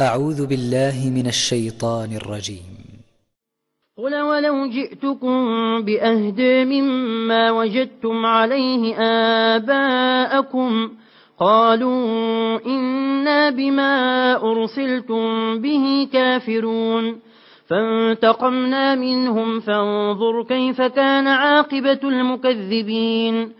أعوذ بالله من الشيطان الرجيم. قل ولو جئتكم بأهدى مما وجدتم عليه آباءكم قالوا إنا بما أرسلتم به كافرون. فانتقمنا منهم فانظر كيف كان عاقبة المكذبين.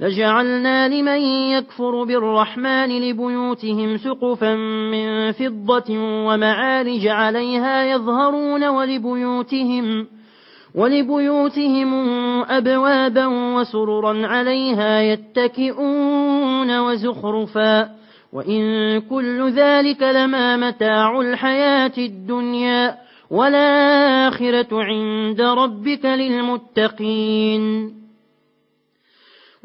لجعلنا لمن يكفر بالرحمن لبيوتهم سقفا من فضة ومعارج عليها يظهرون ولبيوتهم ولبيوتهم أبوابا وسررا عليها يتكئون وزخرفا وإن كل ذلك لما متاع الحياة الدنيا والآخرة عند ربك للمتقين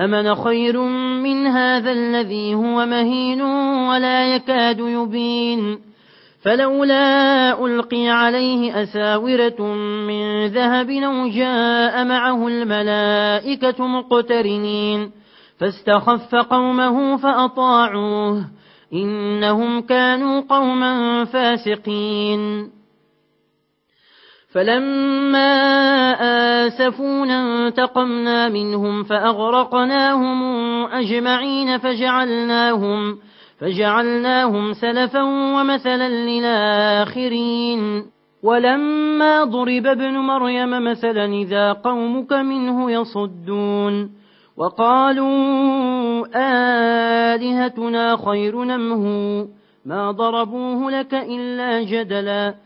أمن خير من هذا الذي هو مهين ولا يكاد يبين فلولا ألقي عليه أساورة من ذهب أو جاء معه الملائكة مقترنين فاستخف قومه فأطاعوه إنهم كانوا قوما فاسقين فلما آسفونا انتقمنا منهم فأغرقناهم أجمعين فجعلناهم فجعلناهم سلفا ومثلا للآخرين ولما ضرب ابن مريم مثلا إذا قومك منه يصدون وقالوا آلهتنا خير نمه ما ضربوه لك إلا جدلا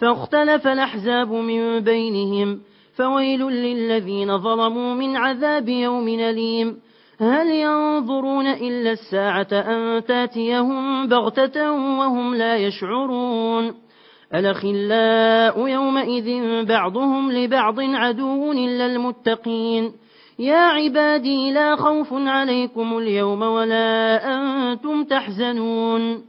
فاختلف الأحزاب من بينهم فويل للذين ظلموا من عذاب يوم أليم. هل ينظرون إلا الساعة أن تأتيهم بغتة وهم لا يشعرون؟ الأخلاء يومئذ بعضهم لبعض عدو إلا المتقين. يا عبادي لا خوف عليكم اليوم ولا أنتم تحزنون.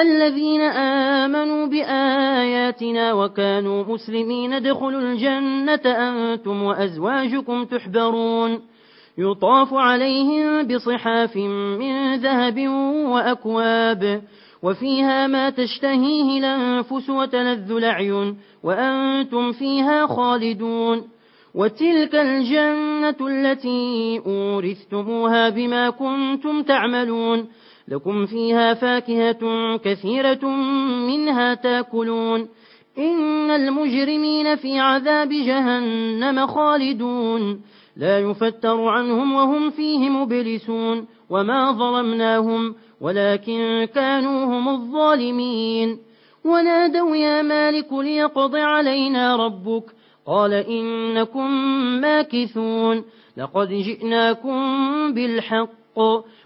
الذين آمنوا بآياتنا وكانوا مسلمين ادخلوا الجنة أنتم وأزواجكم تحبرون. يطاف عليهم بصحاف من ذهب وأكواب وفيها ما تشتهيه الأنفس وتلذ الأعين وأنتم فيها خالدون. وتلك الجنة التي أورثتموها بما كنتم تعملون. لكم فيها فاكهة كثيرة منها تاكلون. إن المجرمين في عذاب جهنم خالدون. لا يفتر عنهم وهم فيه مبلسون. وما ظلمناهم ولكن كانوا هم الظالمين. ونادوا يا مالك ليقض علينا ربك. قال إنكم ماكثون. لقد جئناكم بالحق.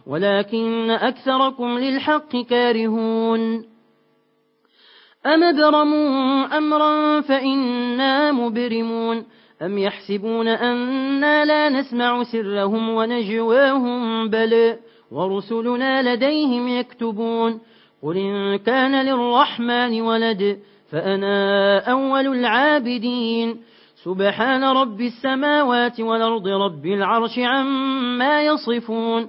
ولكن أكثركم للحق كارهون أم برموا أمرا فإنا مبرمون أم يحسبون أنا لا نسمع سرهم ونجواهم بل ورسلنا لديهم يكتبون قل إن كان للرحمن ولد فأنا أول العابدين سبحان رب السماوات والأرض رب العرش عما يصفون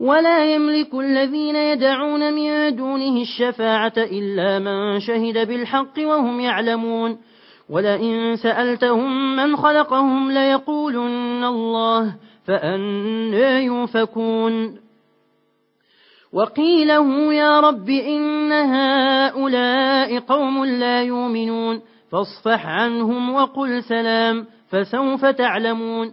ولا يملك الذين يدعون من دونه الشفاعة إلا من شهد بالحق وهم يعلمون. ولئن سألتهم من خلقهم ليقولن الله فأنا يوفكون وقيله يا رب إن هؤلاء قوم لا يؤمنون فاصفح عنهم وقل سلام فسوف تعلمون.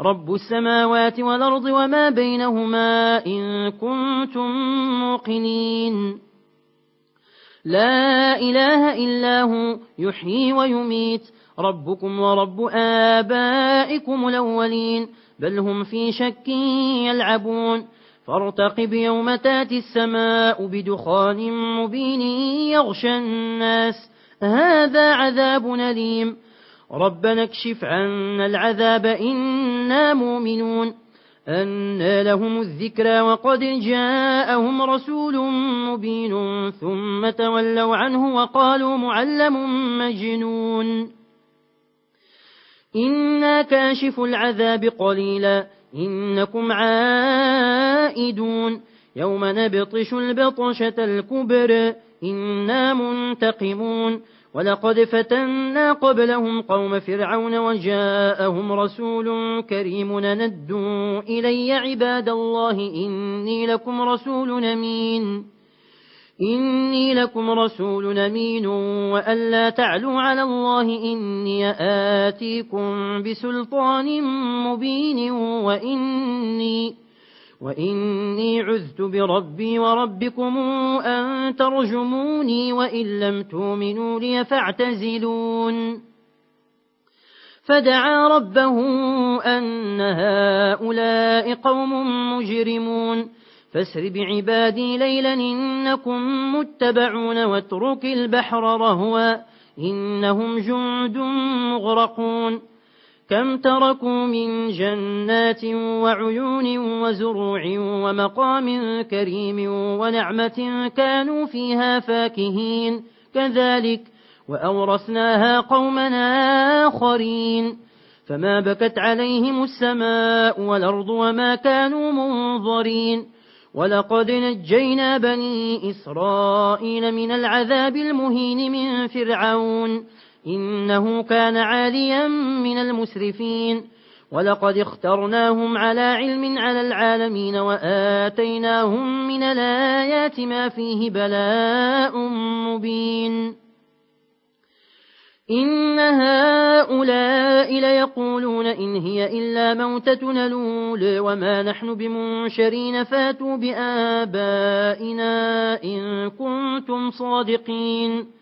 رب السماوات والأرض وما بينهما إن كنتم موقنين. لا إله إلا هو يحيي ويميت. ربكم ورب آبائكم الأولين بل هم في شك يلعبون. فارتقب يوم تأتي السماء بدخان مبين يغشى الناس. هذا عذاب نليم ربنا اكشف عنا العذاب إنا مؤمنون أن لهم الذكرى وقد جاءهم رسول مبين ثم تولوا عنه وقالوا معلم مجنون. إنا كاشف العذاب قليلا إنكم عائدون. يوم نبطش البطشة الكبر إنا منتقمون. ولقد فتنا قبلهم قوم فرعون وجاءهم رسول كريم ندوا إلي عباد الله إني لكم رسول أمين. إني لكم رسول أمين وأن لا تعلوا على الله إني آتيكم بسلطان مبين وإني وإني عذت بربي وربكم أن ترجموني وإن لم تؤمنوا لي فاعتزلون. فدعا ربه أن هؤلاء قوم مجرمون. فاسر بعبادي ليلا إنكم متبعون واترك البحر رهوا إنهم جند مغرقون. كم تركوا من جنات وعيون وزروع ومقام كريم ونعمة كانوا فيها فاكهين. كذلك وأورثناها قومنا آخرين. فما بكت عليهم السماء والأرض وما كانوا منظرين. ولقد نجينا بني إسرائيل من العذاب المهين من فرعون. إنه كان عاليا من المسرفين. ولقد اخترناهم على علم على العالمين وآتيناهم من الآيات ما فيه بلاء مبين. إن هؤلاء ليقولون إن هي إلا موتتنا الأولى وما نحن بمنشرين فاتوا بآبائنا إن كنتم صادقين.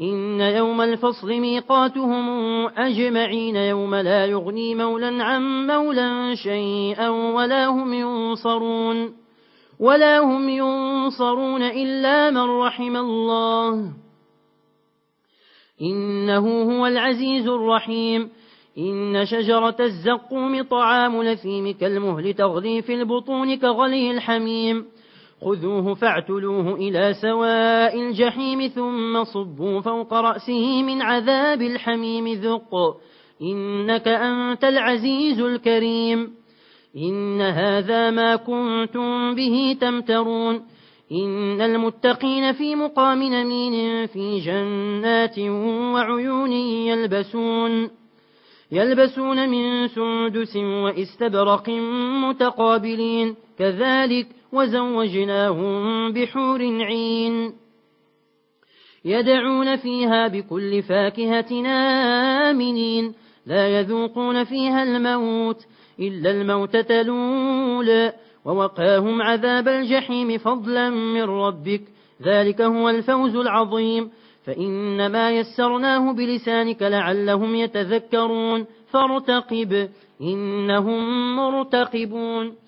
إن يوم الفصل ميقاتهم أجمعين يوم لا يغني مولا عن مولا شيئا ولا هم ينصرون ولا هم ينصرون إلا من رحم الله. إنه هو العزيز الرحيم. إن شجرة الزقوم طعام لثيم كالمهل تغلي في البطون كغلي الحميم. خذوه فاعتلوه إلى سواء الجحيم ثم صبوا فوق رأسه من عذاب الحميم ذق. إنك أنت العزيز الكريم. إن هذا ما كنتم به تمترون. إن المتقين في مقام نمين في جنات وعيون يلبسون. يلبسون من سندس وإستبرق متقابلين. كذلك وزوجناهم بحور عين. يدعون فيها بكل فاكهة آمنين. لا يذوقون فيها الموت إلا الموت تلول. ووقاهم عذاب الجحيم فضلا من ربك. ذلك هو الفوز العظيم. فإنما يسرناه بلسانك لعلهم يتذكرون. فارتقب إنهم مرتقبون.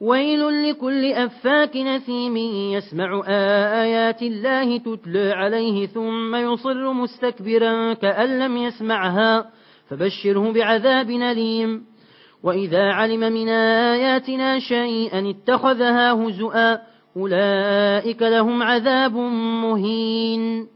ويل لكل أفاك نثيم يسمع آيات الله تتلى عليه ثم يصر مستكبرا كأن لم يسمعها فبشره بعذاب نليم وإذا علم من آياتنا شيئا اتخذها هزؤا أولئك لهم عذاب مهين.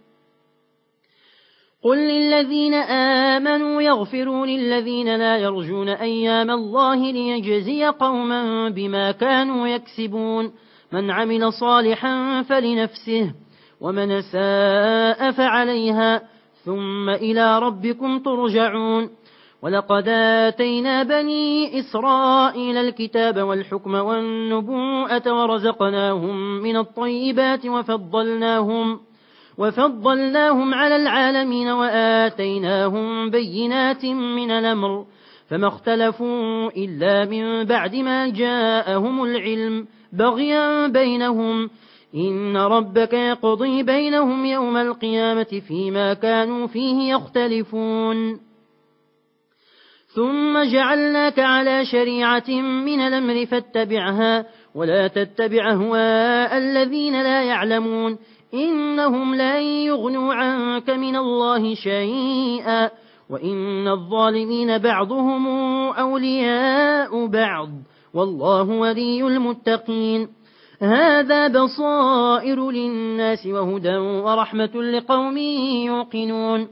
قل للذين آمنوا يغفروا للذين لا يرجون أيام الله ليجزي قوما بما كانوا يكسبون من عمل صالحا فلنفسه ومن ساء فعليها ثم إلى ربكم ترجعون ولقد آتينا بني إسرائيل الكتاب والحكم والنبوءة ورزقناهم من الطيبات وفضلناهم وفضلناهم على العالمين وآتيناهم بينات من الأمر فما اختلفوا إلا من بعد ما جاءهم العلم بغيا بينهم. إن ربك يقضي بينهم يوم القيامة فيما كانوا فيه يختلفون. ثم جعلناك على شريعة من الأمر فاتبعها ولا تتبع هواء الذين لا يعلمون. إنهم لن يغنوا عنك من الله شيئا وإن الظالمين بعضهم أولياء بعض والله ولي المتقين. هذا بصائر للناس وهدى ورحمة لقوم يوقنون.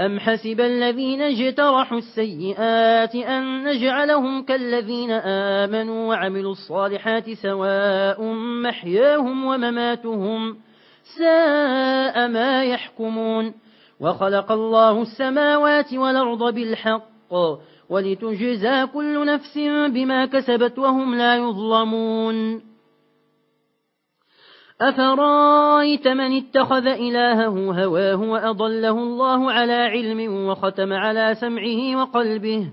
أم حسب الذين اجترحوا السيئات أن نجعلهم كالذين آمنوا وعملوا الصالحات سواء محياهم ومماتهم ساء ما يحكمون وخلق الله السماوات والأرض بالحق ولتجزى كل نفس بما كسبت وهم لا يظلمون أفرأيت من اتخذ إلهه هواه وأضله الله على علم وختم على سمعه وقلبه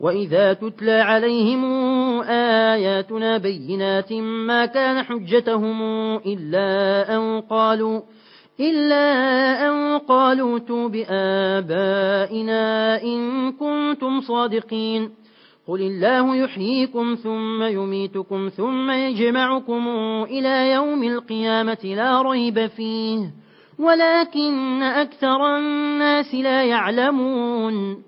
وإذا تتلى عليهم آياتنا بينات ما كان حجتهم إلا أن قالوا إلا أن قالوا تو بآبائنا إن كنتم صادقين قل الله يحييكم ثم يميتكم ثم يجمعكم إلى يوم القيامة لا ريب فيه ولكن أكثر الناس لا يعلمون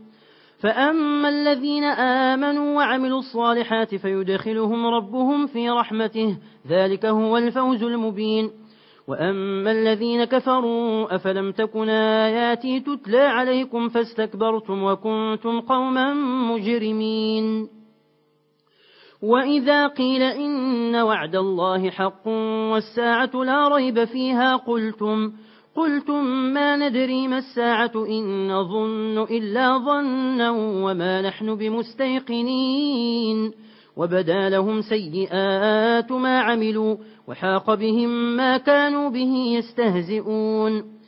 فأما الذين آمنوا وعملوا الصالحات فيدخلهم ربهم في رحمته ذلك هو الفوز المبين وأما الذين كفروا أفلم تكن آياتي تتلى عليكم فاستكبرتم وكنتم قوما مجرمين وإذا قيل إن وعد الله حق والساعة لا ريب فيها قلتم قلتم ما ندري ما الساعة إن نظن إلا ظنا وما نحن بمستيقنين وبدا لهم سيئات ما عملوا وحاق بهم ما كانوا به يستهزئون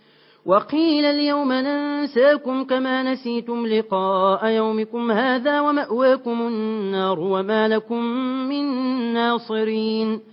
وقيل اليوم ننساكم كما نسيتم لقاء يومكم هذا ومأواكم النار وما لكم من ناصرين